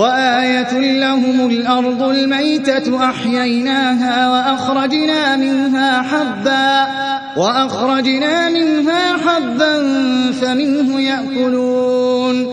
وآية لهم الأرض الميتة أحييناها وأخرجنا منها حبا وأخرجنا منها حبا فمنه يأكلون.